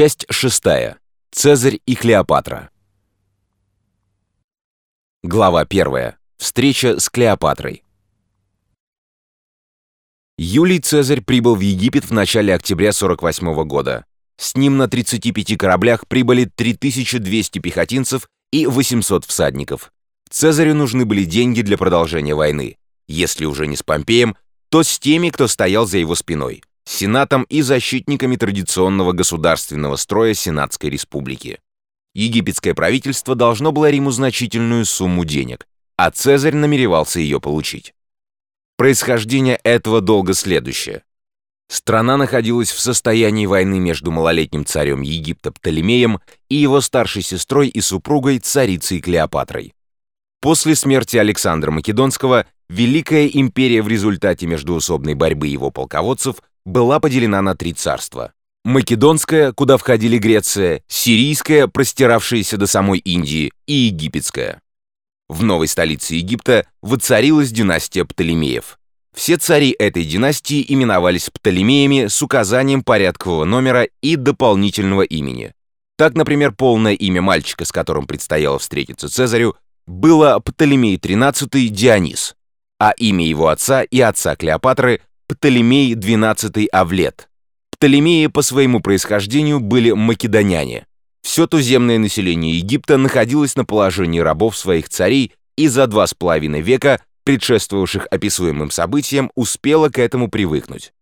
Часть шестая. Цезарь и Клеопатра. Глава первая. Встреча с Клеопатрой. Юлий Цезарь прибыл в Египет в начале октября 48 года. С ним на 35 кораблях прибыли 3200 пехотинцев и 800 всадников. Цезарю нужны были деньги для продолжения войны. Если уже не с Помпеем, то с теми, кто стоял за его спиной. Сенатом и защитниками традиционного государственного строя Сенатской республики. Египетское правительство должно было Риму значительную сумму денег, а Цезарь намеревался ее получить. Происхождение этого долга следующее. Страна находилась в состоянии войны между малолетним царем Египта Птолемеем и его старшей сестрой и супругой царицей Клеопатрой. После смерти Александра Македонского Великая империя в результате междуусобной борьбы его полководцев была поделена на три царства. Македонская, куда входили Греция, Сирийская, простиравшаяся до самой Индии, и Египетская. В новой столице Египта воцарилась династия Птолемеев. Все цари этой династии именовались Птолемеями с указанием порядкового номера и дополнительного имени. Так, например, полное имя мальчика, с которым предстояло встретиться Цезарю, было Птолемей XIII Дионис, а имя его отца и отца Клеопатры Птолемей XII Авлет. Птолемеи по своему происхождению были македоняне. Все туземное население Египта находилось на положении рабов своих царей и за два с половиной века, предшествовавших описуемым событиям, успело к этому привыкнуть.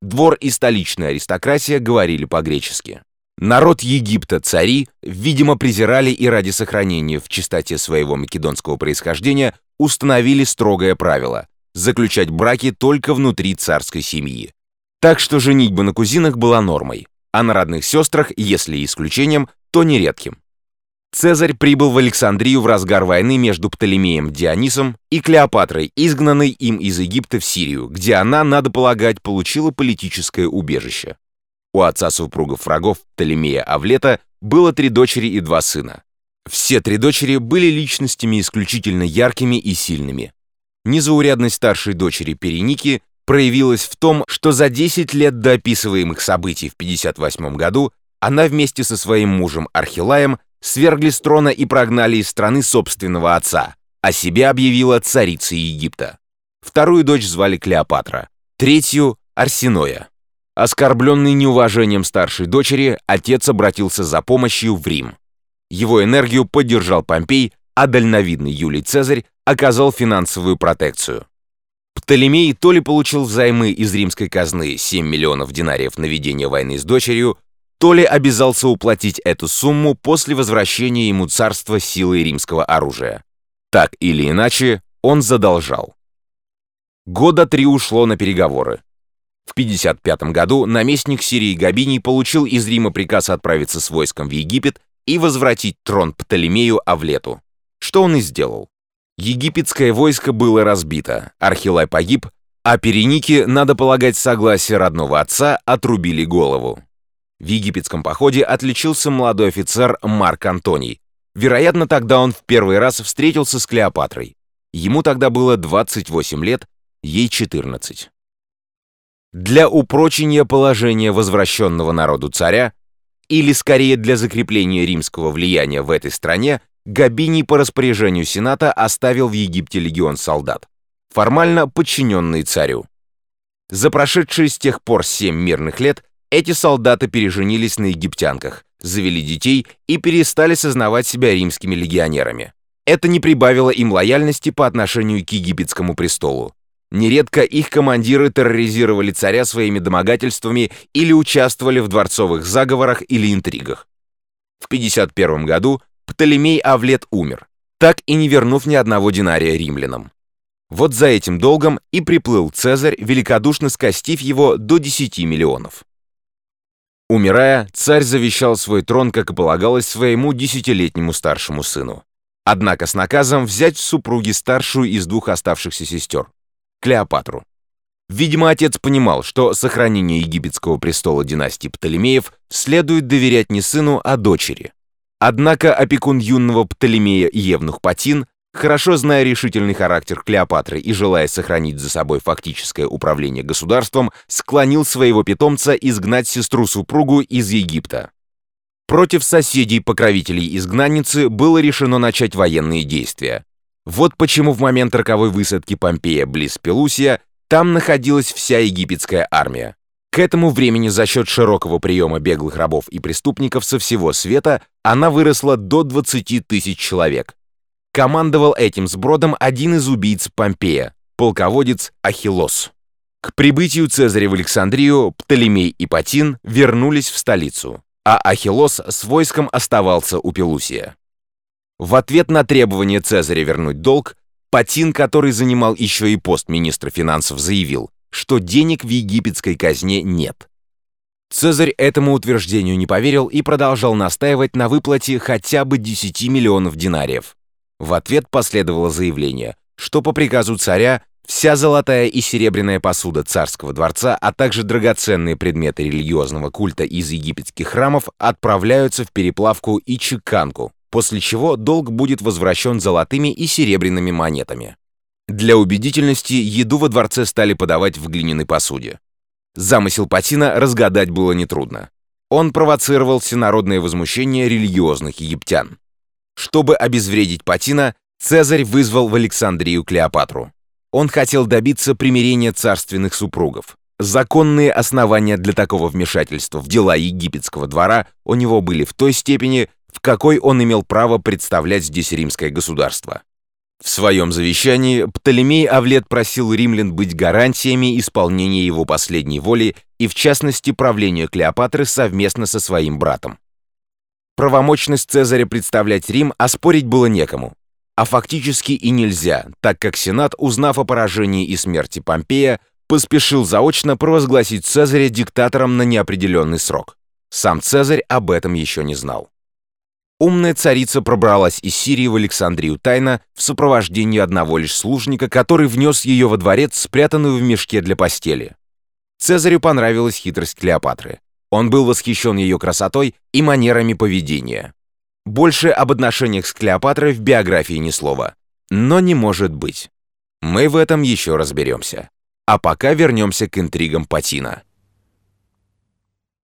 Двор и столичная аристократия говорили по-гречески. Народ Египта, цари, видимо, презирали и ради сохранения в чистоте своего македонского происхождения установили строгое правило заключать браки только внутри царской семьи. Так что женитьба на кузинах была нормой, а на родных сестрах, если исключением, то нередким. Цезарь прибыл в Александрию в разгар войны между Птолемеем Дионисом и Клеопатрой, изгнанной им из Египта в Сирию, где она, надо полагать, получила политическое убежище. У отца супругов врагов Птолемея Авлета было три дочери и два сына. Все три дочери были личностями исключительно яркими и сильными. Незаурядность старшей дочери Переники проявилась в том, что за 10 лет до описываемых событий в 58 году она вместе со своим мужем Архилаем свергли с трона и прогнали из страны собственного отца, а себя объявила царицей Египта. Вторую дочь звали Клеопатра, третью — Арсеноя. Оскорбленный неуважением старшей дочери, отец обратился за помощью в Рим. Его энергию поддержал Помпей, а дальновидный Юлий Цезарь оказал финансовую протекцию. Птолемей то ли получил взаймы из римской казны 7 миллионов динариев на ведение войны с дочерью, то ли обязался уплатить эту сумму после возвращения ему царства силой римского оружия. Так или иначе, он задолжал. Года три ушло на переговоры. В 55 году наместник Сирии Габиний получил из Рима приказ отправиться с войском в Египет и возвратить трон Птолемею Авлету, что он и сделал. Египетское войско было разбито, Архилай погиб, а Перенике, надо полагать, согласие родного отца, отрубили голову. В египетском походе отличился молодой офицер Марк Антоний. Вероятно, тогда он в первый раз встретился с Клеопатрой. Ему тогда было 28 лет, ей 14. Для упрочения положения возвращенного народу царя, или скорее для закрепления римского влияния в этой стране, Габиний по распоряжению Сената оставил в Египте легион солдат, формально подчиненный царю. За прошедшие с тех пор семь мирных лет эти солдаты переженились на египтянках, завели детей и перестали сознавать себя римскими легионерами. Это не прибавило им лояльности по отношению к египетскому престолу. Нередко их командиры терроризировали царя своими домогательствами или участвовали в дворцовых заговорах или интригах. В 51 году Птолемей Авлет умер, так и не вернув ни одного динария римлянам. Вот за этим долгом и приплыл Цезарь, великодушно скостив его до 10 миллионов. Умирая, царь завещал свой трон, как и полагалось, своему десятилетнему старшему сыну. Однако с наказом взять в супруги старшую из двух оставшихся сестер, Клеопатру. Видимо, отец понимал, что сохранение египетского престола династии Птолемеев следует доверять не сыну, а дочери. Однако опекун юного Птолемея Евнух Патин, хорошо зная решительный характер Клеопатры и желая сохранить за собой фактическое управление государством, склонил своего питомца изгнать сестру-супругу из Египта. Против соседей-покровителей изгнанницы было решено начать военные действия. Вот почему в момент роковой высадки Помпея близ Пелусия там находилась вся египетская армия. К этому времени за счет широкого приема беглых рабов и преступников со всего света она выросла до 20 тысяч человек. Командовал этим сбродом один из убийц Помпея, полководец Ахиллос. К прибытию Цезаря в Александрию Птолемей и Патин вернулись в столицу, а Ахиллос с войском оставался у Пелусия. В ответ на требование Цезаря вернуть долг, Патин, который занимал еще и пост министра финансов, заявил, что денег в египетской казне нет. Цезарь этому утверждению не поверил и продолжал настаивать на выплате хотя бы 10 миллионов динариев. В ответ последовало заявление, что по приказу царя вся золотая и серебряная посуда царского дворца, а также драгоценные предметы религиозного культа из египетских храмов отправляются в переплавку и чеканку, после чего долг будет возвращен золотыми и серебряными монетами. Для убедительности еду во дворце стали подавать в глиняной посуде. Замысел Патина разгадать было нетрудно. Он провоцировал всенародное возмущение религиозных египтян. Чтобы обезвредить Патина, Цезарь вызвал в Александрию Клеопатру. Он хотел добиться примирения царственных супругов. Законные основания для такого вмешательства в дела египетского двора у него были в той степени, в какой он имел право представлять здесь римское государство. В своем завещании Птолемей Авлет просил римлян быть гарантиями исполнения его последней воли и, в частности, правления Клеопатры совместно со своим братом. Правомочность Цезаря представлять Рим оспорить было некому, а фактически и нельзя, так как Сенат, узнав о поражении и смерти Помпея, поспешил заочно провозгласить Цезаря диктатором на неопределенный срок. Сам Цезарь об этом еще не знал. Умная царица пробралась из Сирии в Александрию тайно в сопровождении одного лишь служника, который внес ее во дворец, спрятанную в мешке для постели. Цезарю понравилась хитрость Клеопатры. Он был восхищен ее красотой и манерами поведения. Больше об отношениях с Клеопатрой в биографии ни слова. Но не может быть. Мы в этом еще разберемся. А пока вернемся к интригам Патина.